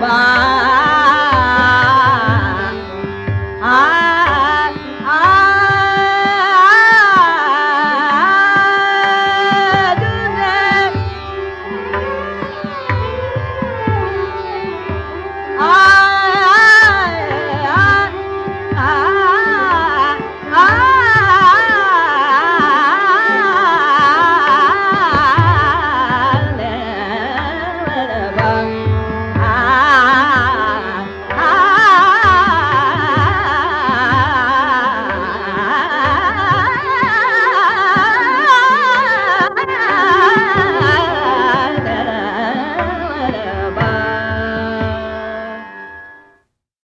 Bye.